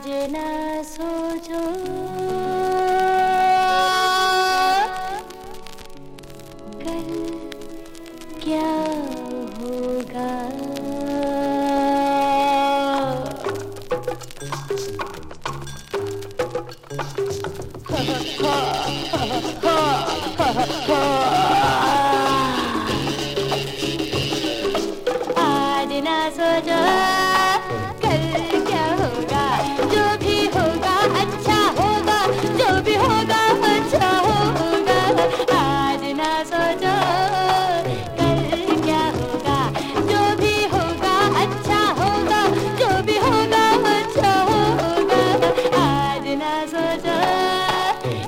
आज ना सोचो। कल क्या होगा? आज ना सोचो।